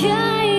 愿意